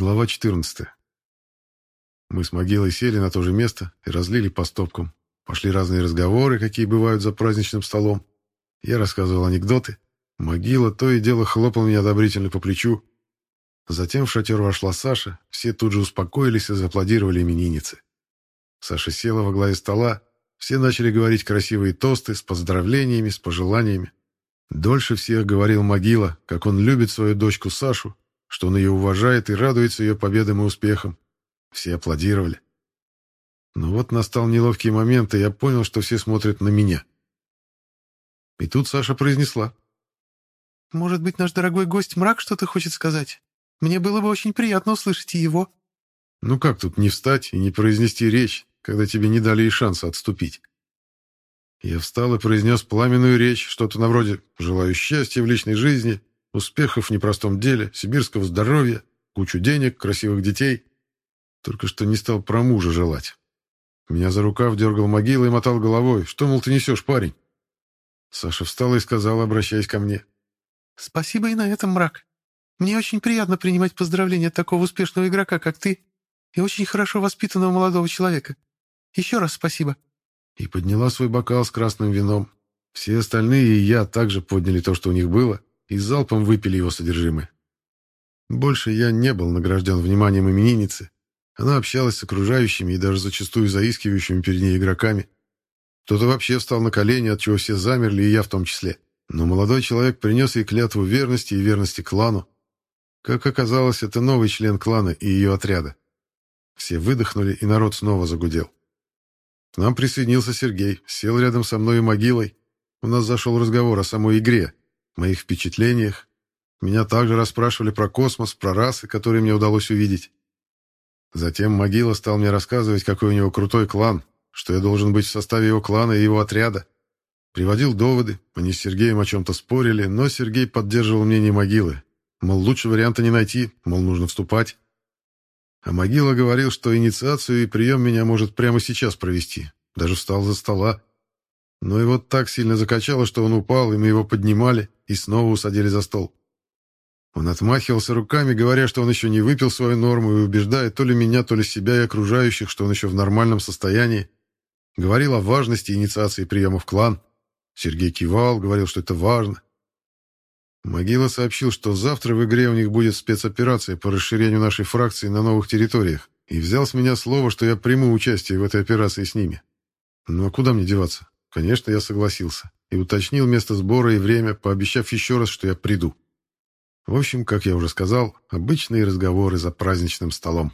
Глава 14. Мы с могилой сели на то же место и разлили по стопкам. Пошли разные разговоры, какие бывают за праздничным столом. Я рассказывал анекдоты. Могила то и дело хлопал меня одобрительно по плечу. Затем в шатер вошла Саша. Все тут же успокоились и зааплодировали имениннице. Саша села во главе стола. Все начали говорить красивые тосты с поздравлениями, с пожеланиями. Дольше всех говорил Могила, как он любит свою дочку Сашу, что он ее уважает и радуется ее победам и успехам. Все аплодировали. Но вот настал неловкий момент, и я понял, что все смотрят на меня. И тут Саша произнесла. «Может быть, наш дорогой гость Мрак что-то хочет сказать? Мне было бы очень приятно услышать и его». Ну как тут не встать и не произнести речь, когда тебе не дали и шанса отступить? Я встал и произнес пламенную речь, что-то на вроде «желаю счастья в личной жизни», Успехов в непростом деле, сибирского здоровья, кучу денег, красивых детей. Только что не стал про мужа желать. Меня за рукав дергал могила и мотал головой. Что, мол, ты несешь, парень? Саша встала и сказала, обращаясь ко мне. «Спасибо и на этом, мрак. Мне очень приятно принимать поздравления от такого успешного игрока, как ты, и очень хорошо воспитанного молодого человека. Еще раз спасибо». И подняла свой бокал с красным вином. Все остальные и я также подняли то, что у них было, и залпом выпили его содержимое. Больше я не был награжден вниманием именинницы. Она общалась с окружающими и даже зачастую заискивающими перед ней игроками. Кто-то вообще встал на колени, от чего все замерли, и я в том числе. Но молодой человек принес ей клятву верности и верности клану. Как оказалось, это новый член клана и ее отряда. Все выдохнули, и народ снова загудел. К нам присоединился Сергей, сел рядом со мной и могилой. У нас зашел разговор о самой игре, моих впечатлениях. Меня также расспрашивали про космос, про расы, которые мне удалось увидеть. Затем Могила стал мне рассказывать, какой у него крутой клан, что я должен быть в составе его клана и его отряда. Приводил доводы, они с Сергеем о чем-то спорили, но Сергей поддерживал мнение Могилы. Мол, лучше варианта не найти, мол, нужно вступать. А Могила говорил, что инициацию и прием меня может прямо сейчас провести. Даже встал за стола. Но его так сильно закачало, что он упал, и мы его поднимали и снова усадили за стол. Он отмахивался руками, говоря, что он еще не выпил свою норму и убеждает то ли меня, то ли себя и окружающих, что он еще в нормальном состоянии. Говорил о важности инициации приема в клан. Сергей кивал, говорил, что это важно. Могила сообщил, что завтра в игре у них будет спецоперация по расширению нашей фракции на новых территориях, и взял с меня слово, что я приму участие в этой операции с ними. Ну а куда мне деваться? Конечно, я согласился и уточнил место сбора и время, пообещав еще раз, что я приду. В общем, как я уже сказал, обычные разговоры за праздничным столом.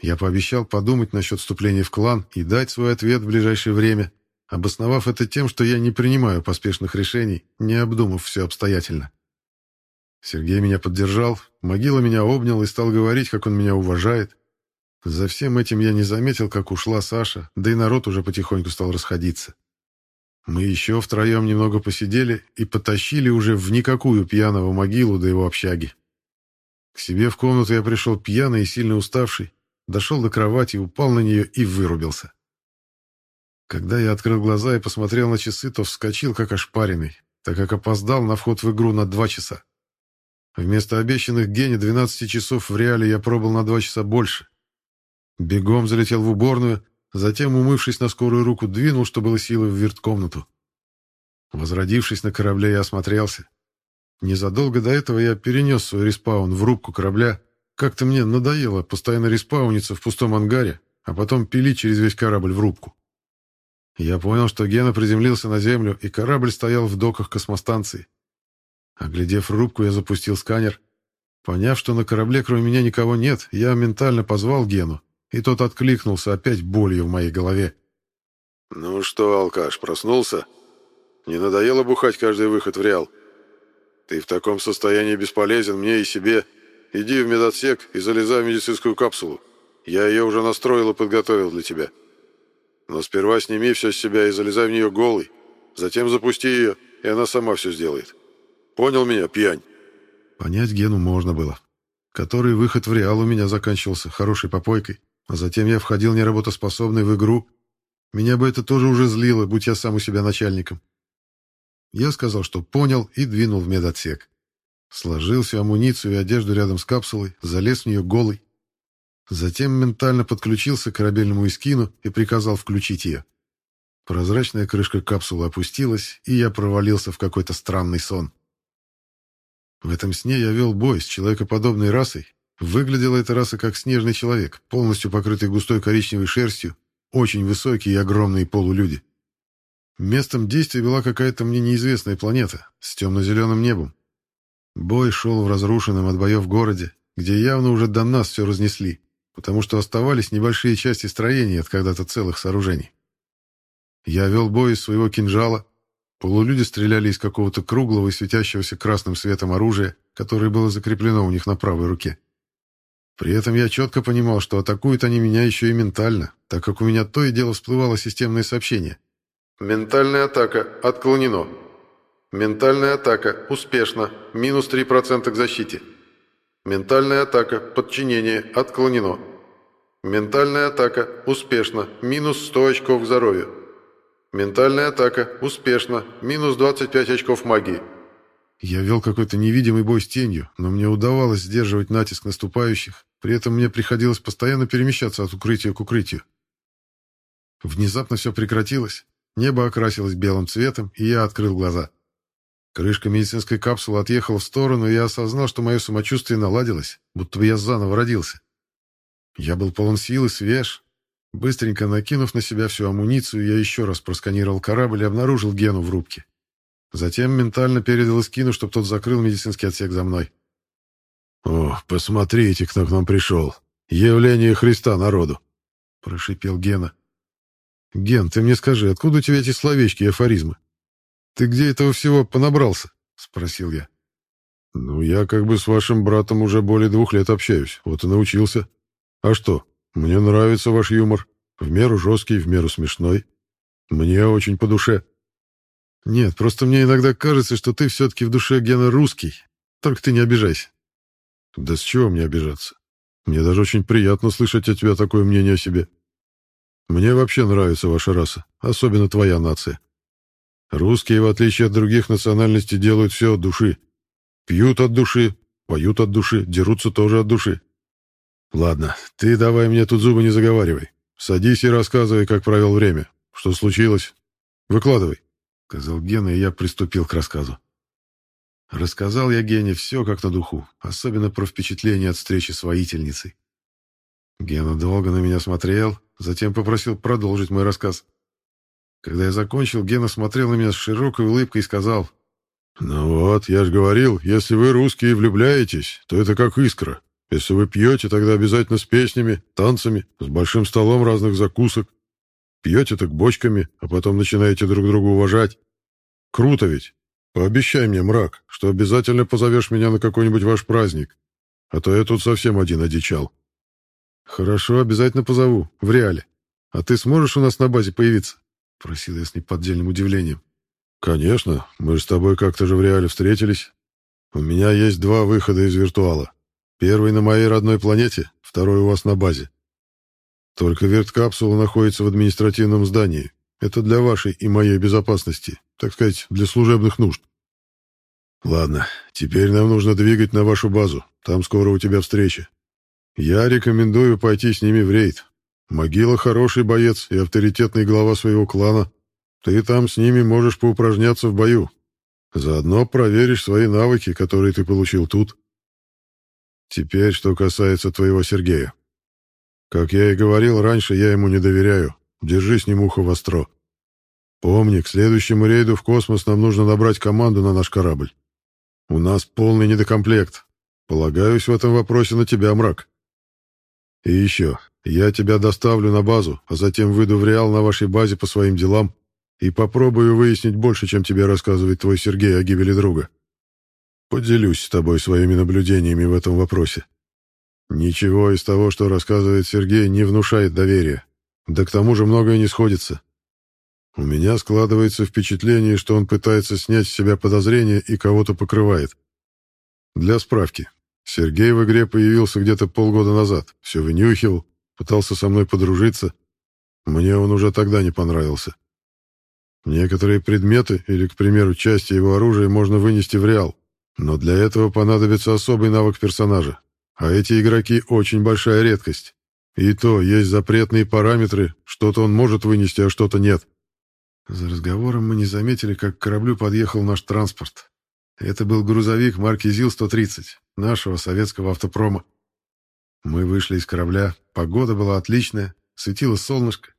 Я пообещал подумать насчет вступления в клан и дать свой ответ в ближайшее время, обосновав это тем, что я не принимаю поспешных решений, не обдумав все обстоятельно. Сергей меня поддержал, могила меня обнял и стал говорить, как он меня уважает. За всем этим я не заметил, как ушла Саша, да и народ уже потихоньку стал расходиться. Мы еще втроем немного посидели и потащили уже в никакую пьяного могилу до его общаги. К себе в комнату я пришел пьяный и сильно уставший, дошел до кровати, упал на нее и вырубился. Когда я открыл глаза и посмотрел на часы, то вскочил как ошпаренный, так как опоздал на вход в игру на два часа. Вместо обещанных Гене 12 часов в реале я пробыл на два часа больше. Бегом залетел в уборную, Затем, умывшись на скорую руку, двинул, что было силы, в вирт-комнату. Возродившись на корабле, я осмотрелся. Незадолго до этого я перенес свой респаун в рубку корабля. Как-то мне надоело постоянно респауниться в пустом ангаре, а потом пилить через весь корабль в рубку. Я понял, что Гена приземлился на землю, и корабль стоял в доках космостанции. Оглядев рубку, я запустил сканер. Поняв, что на корабле кроме меня никого нет, я ментально позвал Гену, и тот откликнулся опять болью в моей голове. «Ну что, алкаш, проснулся? Не надоело бухать каждый выход в Реал? Ты в таком состоянии бесполезен мне и себе. Иди в медотсек и залезай в медицинскую капсулу. Я ее уже настроил и подготовил для тебя. Но сперва сними все с себя и залезай в нее голый. Затем запусти ее, и она сама все сделает. Понял меня, пьянь?» Понять Гену можно было. Который выход в Реал у меня заканчивался хорошей попойкой. А затем я входил неработоспособный в игру. Меня бы это тоже уже злило, будь я сам у себя начальником. Я сказал, что понял, и двинул в медотсек. Сложил всю амуницию и одежду рядом с капсулой, залез в нее голый. Затем ментально подключился к корабельному эскину и приказал включить ее. Прозрачная крышка капсулы опустилась, и я провалился в какой-то странный сон. В этом сне я вел бой с человекоподобной расой. Выглядела эта раса как снежный человек, полностью покрытый густой коричневой шерстью, очень высокие и огромные полулюди. Местом действия была какая-то мне неизвестная планета с темно-зеленым небом. Бой шел в разрушенном от боев городе, где явно уже до нас все разнесли, потому что оставались небольшие части строений от когда-то целых сооружений. Я вел бой из своего кинжала. Полулюди стреляли из какого-то круглого и светящегося красным светом оружия, которое было закреплено у них на правой руке. При этом я четко понимал, что атакуют они меня еще и ментально, так как у меня то и дело всплывало системное сообщение. «Ментальная атака. Отклонено. Ментальная атака. Успешно. Минус 3% к защите. Ментальная атака. Подчинение. Отклонено. Ментальная атака. Успешно. Минус 100 очков к здоровью. Ментальная атака. Успешно. Минус 25 очков магии. Я вел какой-то невидимый бой с тенью, но мне удавалось сдерживать натиск наступающих, при этом мне приходилось постоянно перемещаться от укрытия к укрытию. Внезапно все прекратилось, небо окрасилось белым цветом, и я открыл глаза. Крышка медицинской капсулы отъехала в сторону, и я осознал, что мое самочувствие наладилось, будто бы я заново родился. Я был полон сил и свеж, Быстренько накинув на себя всю амуницию, я еще раз просканировал корабль и обнаружил Гену в рубке. Затем ментально передал Искину, чтобы тот закрыл медицинский отсек за мной. «О, посмотрите, кто к нам пришел! Явление Христа народу!» — прошипел Гена. «Ген, ты мне скажи, откуда у тебя эти словечки и афоризмы? Ты где этого всего понабрался?» — спросил я. «Ну, я как бы с вашим братом уже более двух лет общаюсь, вот и научился. А что, мне нравится ваш юмор. В меру жесткий, в меру смешной. Мне очень по душе. Нет, просто мне иногда кажется, что ты все-таки в душе Гена русский. Только ты не обижайся. Да с чего мне обижаться? Мне даже очень приятно слышать от тебя такое мнение о себе. Мне вообще нравится ваша раса, особенно твоя нация. Русские, в отличие от других национальностей, делают все от души. Пьют от души, поют от души, дерутся тоже от души. «Ладно, ты давай мне тут зубы не заговаривай. Садись и рассказывай, как провел время. Что случилось? Выкладывай», — сказал Гена, и я приступил к рассказу. Рассказал я Гене все как на духу, особенно про впечатление от встречи с воительницей. Гена долго на меня смотрел, затем попросил продолжить мой рассказ. Когда я закончил, Гена смотрел на меня с широкой улыбкой и сказал, «Ну вот, я же говорил, если вы русские влюбляетесь, то это как искра. Если вы пьете, тогда обязательно с песнями, танцами, с большим столом разных закусок. Пьете так бочками, а потом начинаете друг друга уважать. Круто ведь. Пообещай мне, мрак, что обязательно позовешь меня на какой-нибудь ваш праздник, а то я тут совсем один одичал. Хорошо, обязательно позову, в реале. А ты сможешь у нас на базе появиться? Просил я с неподдельным удивлением. Конечно, мы же с тобой как-то же в реале встретились. У меня есть два выхода из виртуала. Первый на моей родной планете, второй у вас на базе. Только верткапсула находится в административном здании. Это для вашей и моей безопасности, так сказать, для служебных нужд. Ладно, теперь нам нужно двигать на вашу базу. Там скоро у тебя встреча. Я рекомендую пойти с ними в рейд. Могила хороший боец и авторитетный глава своего клана. Ты там с ними можешь поупражняться в бою. Заодно проверишь свои навыки, которые ты получил тут. Теперь, что касается твоего Сергея. Как я и говорил раньше, я ему не доверяю. Держи с ним ухо востро. Помни, к следующему рейду в космос нам нужно набрать команду на наш корабль. У нас полный недокомплект. Полагаюсь в этом вопросе на тебя, мрак. И еще, я тебя доставлю на базу, а затем выйду в Реал на вашей базе по своим делам и попробую выяснить больше, чем тебе рассказывает твой Сергей о гибели друга. Поделюсь с тобой своими наблюдениями в этом вопросе. Ничего из того, что рассказывает Сергей, не внушает доверия. Да к тому же многое не сходится. У меня складывается впечатление, что он пытается снять с себя подозрения и кого-то покрывает. Для справки. Сергей в игре появился где-то полгода назад, все вынюхивал, пытался со мной подружиться. Мне он уже тогда не понравился. Некоторые предметы или, к примеру, части его оружия можно вынести в реал, Но для этого понадобится особый навык персонажа. А эти игроки очень большая редкость. И то есть запретные параметры, что-то он может вынести, а что-то нет. За разговором мы не заметили, как к кораблю подъехал наш транспорт. Это был грузовик марки ЗИЛ-130, нашего советского автопрома. Мы вышли из корабля, погода была отличная, светило солнышко.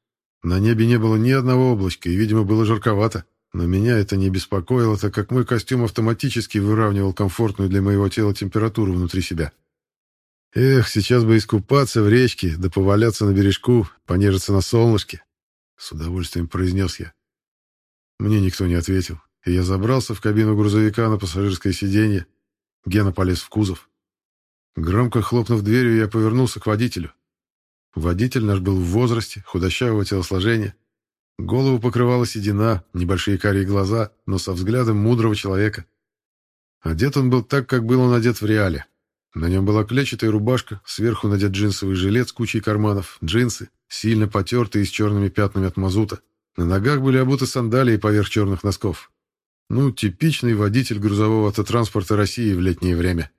На небе не было ни одного облачка, и, видимо, было жарковато. Но меня это не беспокоило, так как мой костюм автоматически выравнивал комфортную для моего тела температуру внутри себя. Эх, сейчас бы искупаться в речке, да поваляться на бережку, понежиться на солнышке. С удовольствием произнес я. Мне никто не ответил, и я забрался в кабину грузовика на пассажирское сиденье. Гена полез в кузов. Громко хлопнув дверью, я повернулся к водителю. Водитель наш был в возрасте, худощавого телосложения. Голову покрывала седина, небольшие карие глаза, но со взглядом мудрого человека. Одет он был так, как был он одет в реале. На нем была клетчатая рубашка, сверху надет джинсовый жилет с кучей карманов, джинсы, сильно потертые с черными пятнами от мазута. На ногах были обуты сандалии поверх черных носков. Ну, типичный водитель грузового автотранспорта России в летнее время.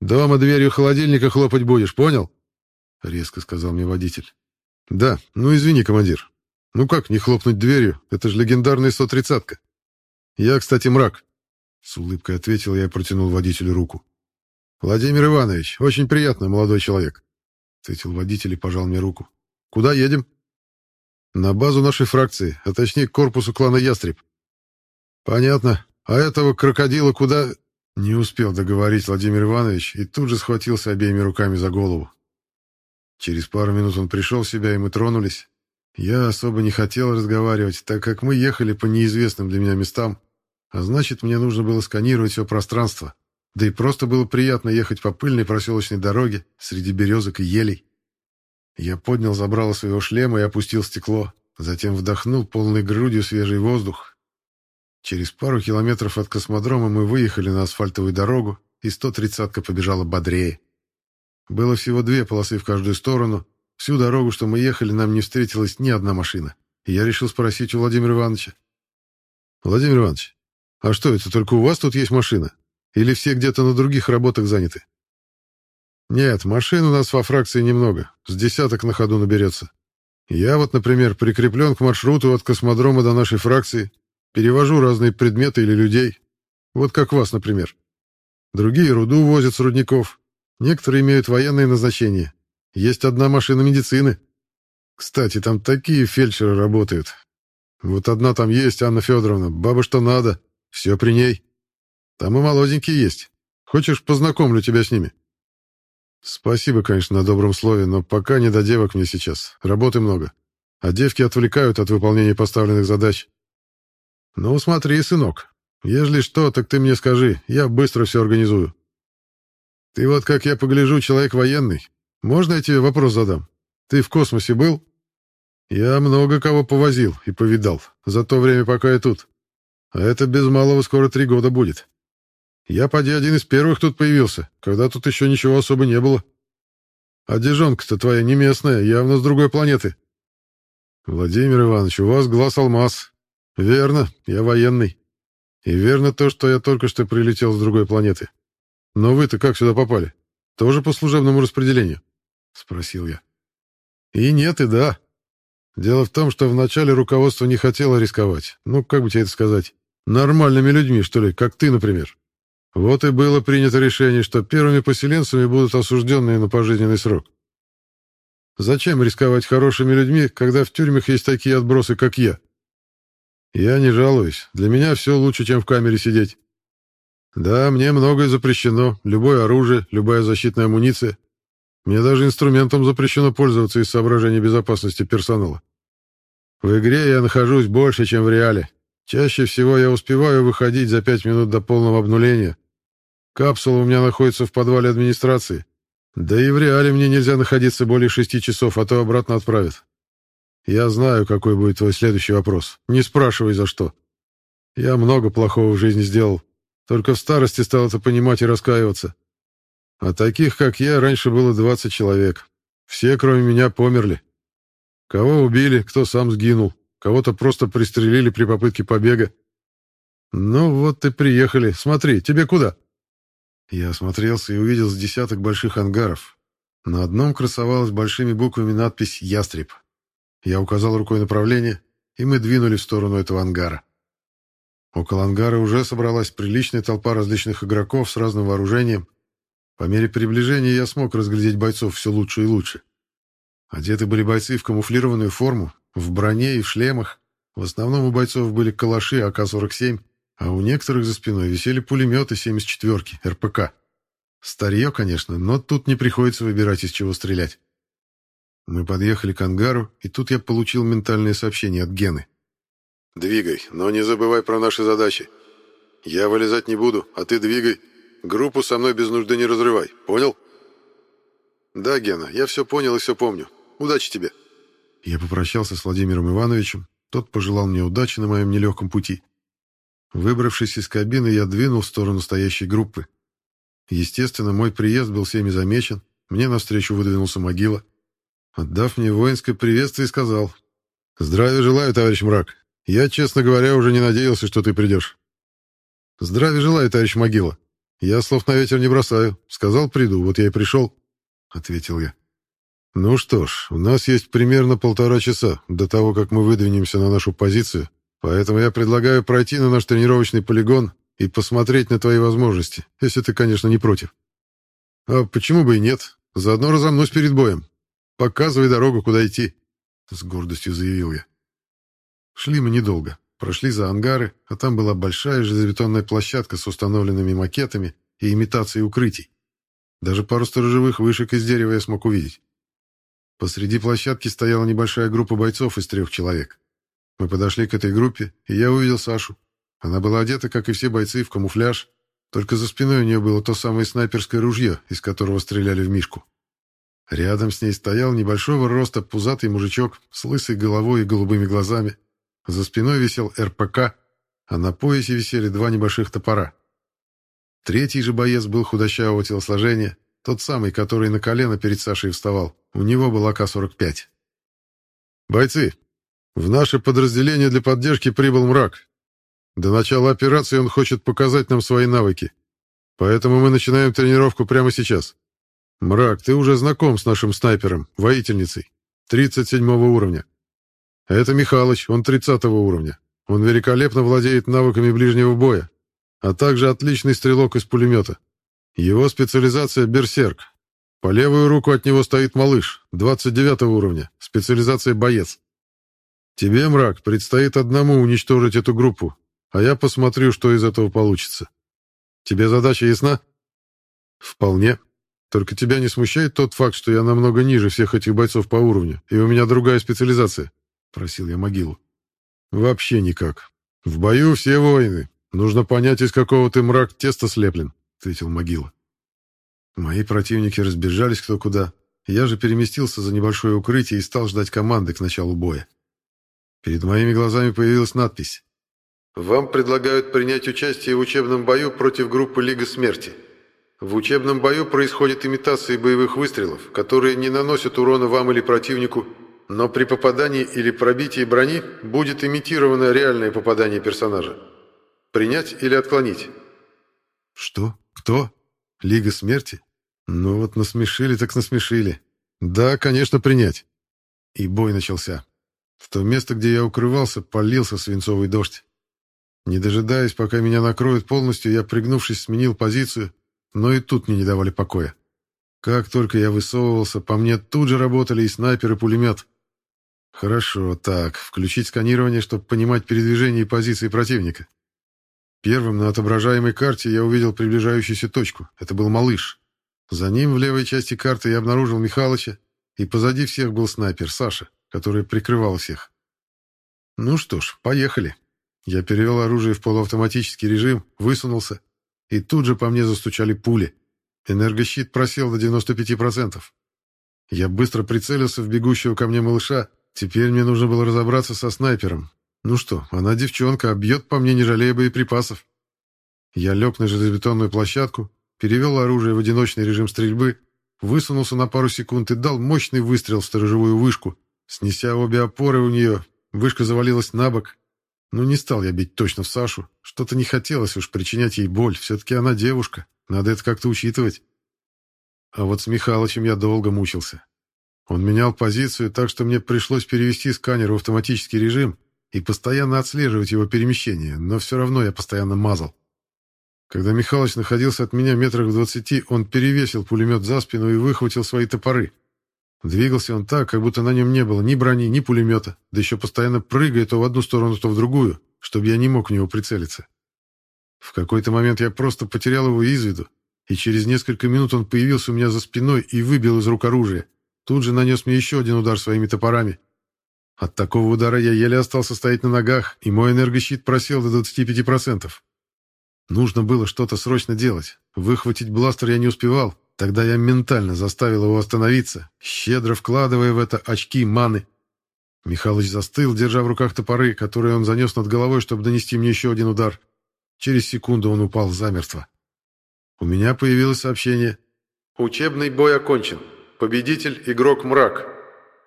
«Дома дверью холодильника хлопать будешь, понял?» — резко сказал мне водитель. «Да, ну извини, командир. Ну как не хлопнуть дверью? Это же легендарная 130-ка. Я, кстати, мрак». С улыбкой ответил я и протянул водителю руку. «Владимир Иванович, очень приятно, молодой человек», — ответил водитель и пожал мне руку. «Куда едем?» «На базу нашей фракции, а точнее к корпусу клана Ястреб». «Понятно. А этого крокодила куда...» Не успел договорить Владимир Иванович и тут же схватился обеими руками за голову. Через пару минут он пришел в себя, и мы тронулись. Я особо не хотел разговаривать, так как мы ехали по неизвестным для меня местам, а значит, мне нужно было сканировать все пространство. Да и просто было приятно ехать по пыльной проселочной дороге среди березок и елей. Я поднял забрало своего шлема и опустил стекло, затем вдохнул полной грудью свежий воздух, Через пару километров от космодрома мы выехали на асфальтовую дорогу, и 130-ка побежала бодрее. Было всего две полосы в каждую сторону. Всю дорогу, что мы ехали, нам не встретилась ни одна машина. И я решил спросить у Владимира Ивановича. «Владимир Иванович, а что, это только у вас тут есть машина? Или все где-то на других работах заняты?» «Нет, машин у нас во фракции немного. С десяток на ходу наберется. Я вот, например, прикреплен к маршруту от космодрома до нашей фракции, Перевожу разные предметы или людей. Вот как вас, например. Другие руду возят с рудников. Некоторые имеют военное назначение. Есть одна машина медицины. Кстати, там такие фельдшеры работают. Вот одна там есть, Анна Федоровна. Баба что надо. Все при ней. Там и молоденькие есть. Хочешь, познакомлю тебя с ними? Спасибо, конечно, на добром слове, но пока не до девок мне сейчас. Работы много. А девки отвлекают от выполнения поставленных задач. «Ну, смотри, сынок. Ежели что, так ты мне скажи, я быстро все организую». «Ты вот, как я погляжу, человек военный. Можно я тебе вопрос задам? Ты в космосе был?» «Я много кого повозил и повидал за то время, пока я тут. А это без малого скоро три года будет. Я, поди, один из первых тут появился, когда тут еще ничего особо не было. А дежонка-то твоя не местная, явно с другой планеты». «Владимир Иванович, у вас глаз алмаз, «Верно, я военный. И верно то, что я только что прилетел с другой планеты. Но вы-то как сюда попали? Тоже по служебному распределению?» — спросил я. «И нет, и да. Дело в том, что вначале руководство не хотело рисковать. Ну, как бы тебе это сказать? Нормальными людьми, что ли, как ты, например. Вот и было принято решение, что первыми поселенцами будут осужденные на пожизненный срок. Зачем рисковать хорошими людьми, когда в тюрьмах есть такие отбросы, как я?» Я не жалуюсь. Для меня все лучше, чем в камере сидеть. Да, мне многое запрещено. Любое оружие, любая защитная амуниция. Мне даже инструментом запрещено пользоваться из соображений безопасности персонала. В игре я нахожусь больше, чем в реале. Чаще всего я успеваю выходить за пять минут до полного обнуления. Капсула у меня находится в подвале администрации. Да и в реале мне нельзя находиться более шести часов, а то обратно отправят. Я знаю, какой будет твой следующий вопрос. Не спрашивай, за что. Я много плохого в жизни сделал. Только в старости стал это понимать и раскаиваться. А таких, как я, раньше было 20 человек. Все, кроме меня, померли. Кого убили, кто сам сгинул. Кого-то просто пристрелили при попытке побега. Ну вот и приехали. Смотри, тебе куда? Я осмотрелся и увидел с десяток больших ангаров. На одном красовалась большими буквами надпись «Ястреб». Я указал рукой направление, и мы двинули в сторону этого ангара. Около ангара уже собралась приличная толпа различных игроков с разным вооружением. По мере приближения я смог разглядеть бойцов все лучше и лучше. Одеты были бойцы в камуфлированную форму, в броне и в шлемах. В основном у бойцов были калаши АК-47, а у некоторых за спиной висели пулеметы 74-ки, РПК. Старье, конечно, но тут не приходится выбирать, из чего стрелять. Мы подъехали к ангару, и тут я получил ментальное сообщение от Гены. «Двигай, но не забывай про наши задачи. Я вылезать не буду, а ты двигай. Группу со мной без нужды не разрывай, понял?» «Да, Гена, я все понял и все помню. Удачи тебе!» Я попрощался с Владимиром Ивановичем, тот пожелал мне удачи на моем нелегком пути. Выбравшись из кабины, я двинул в сторону стоящей группы. Естественно, мой приезд был всеми замечен, мне навстречу выдвинулся могила. Отдав мне воинское приветствие, сказал, «Здравия желаю, товарищ мрак. Я, честно говоря, уже не надеялся, что ты придешь». «Здравия желаю, товарищ могила. Я слов на ветер не бросаю. Сказал, приду, вот я и пришел», — ответил я. «Ну что ж, у нас есть примерно полтора часа до того, как мы выдвинемся на нашу позицию, поэтому я предлагаю пройти на наш тренировочный полигон и посмотреть на твои возможности, если ты, конечно, не против». «А почему бы и нет? Заодно разомнусь перед боем. Показывай дорогу, куда идти», — с гордостью заявил я. Шли мы недолго. Прошли за ангары, а там была большая железобетонная площадка с установленными макетами и имитацией укрытий. Даже пару сторожевых вышек из дерева я смог увидеть. Посреди площадки стояла небольшая группа бойцов из трех человек. Мы подошли к этой группе, и я увидел Сашу. Она была одета, как и все бойцы, в камуфляж, только за спиной у нее было то самое снайперское ружье, из которого стреляли в Мишку. Рядом с ней стоял небольшого роста пузатый мужичок с лысой головой и голубыми глазами. За спиной висел РПК, а на поясе висели два небольших топора. Третий же боец был худощавого телосложения, тот самый, который на колено перед Сашей вставал. У него был АК-45. «Бойцы, в наше подразделение для поддержки прибыл мрак. До начала операции он хочет показать нам свои навыки. Поэтому мы начинаем тренировку прямо сейчас. Мрак, ты уже знаком с нашим снайпером, воительницей, 37 уровня. Это Михалыч, он 30 уровня. Он великолепно владеет навыками ближнего боя, а также отличный стрелок из пулемета. Его специализация — берсерк. По левую руку от него стоит малыш, 29 уровня, специализация боец. Тебе, мрак, предстоит одному уничтожить эту группу, а я посмотрю, что из этого получится. Тебе задача ясна? Вполне. Только тебя не смущает тот факт, что я намного ниже всех этих бойцов по уровню, и у меня другая специализация? Просил я могилу. Вообще никак. В бою все воины. Нужно понять, из какого ты мрак теста слеплен, ответил могила. Мои противники разбежались кто куда. Я же переместился за небольшое укрытие и стал ждать команды к началу боя. Перед моими глазами появилась надпись. «Вам предлагают принять участие в учебном бою против группы Лига Смерти. В учебном бою происходит имитация боевых выстрелов, которые не наносят урона вам или противнику, но при попадании или пробитии брони будет имитировано реальное попадание персонажа. Принять или отклонить?» «Что? Кто? Лига Смерти? Ну вот насмешили так насмешили. Да, конечно, принять». И бой начался. В то место, где я укрывался, полился свинцовый дождь. Не дожидаясь, пока меня накроют полностью, я, пригнувшись, сменил позицию, но и тут мне не давали покоя. Как только я высовывался, по мне тут же работали и снайпер, и пулемет. Хорошо, так, включить сканирование, чтобы понимать передвижение и позиции противника. Первым на отображаемой карте я увидел приближающуюся точку. Это был малыш. За ним в левой части карты я обнаружил Михалыча, и позади всех был снайпер Саша, который прикрывал всех. Ну что ж, поехали. Я перевел оружие в полуавтоматический режим, высунулся и тут же по мне застучали пули. Энергощит просел до 95%. Я быстро прицелился в бегущего ко мне малыша. Теперь мне нужно было разобраться со снайпером. Ну что, она девчонка, а бьет по мне, не жалея боеприпасов. Я лег на железобетонную площадку, перевел оружие в одиночный режим стрельбы, высунулся на пару секунд и дал мощный выстрел в сторожевую вышку. Снеся обе опоры у нее, вышка завалилась на бок, но не стал я бить точно в Сашу. Что-то не хотелось уж причинять ей боль. Все-таки она девушка. Надо это как-то учитывать. А вот с Михалычем я долго мучился. Он менял позицию так, что мне пришлось перевести сканер в автоматический режим и постоянно отслеживать его перемещение, но все равно я постоянно мазал. Когда Михалыч находился от меня метрах в двадцати, он перевесил пулемет за спину и выхватил свои топоры. Двигался он так, как будто на нем не было ни брони, ни пулемета, да еще постоянно прыгая то в одну сторону, то в другую, чтобы я не мог в него прицелиться. В какой-то момент я просто потерял его из виду, и через несколько минут он появился у меня за спиной и выбил из рук оружие. Тут же нанес мне еще один удар своими топорами. От такого удара я еле остался стоять на ногах, и мой энергощит просел до 25%. Нужно было что-то срочно делать. Выхватить бластер я не успевал. Тогда я ментально заставил его остановиться, щедро вкладывая в это очки маны. Михалыч застыл, держа в руках топоры, которые он занес над головой, чтобы донести мне еще один удар. Через секунду он упал замертво. У меня появилось сообщение. «Учебный бой окончен. Победитель — игрок Мрак.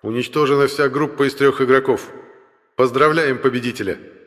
Уничтожена вся группа из трех игроков. Поздравляем победителя!»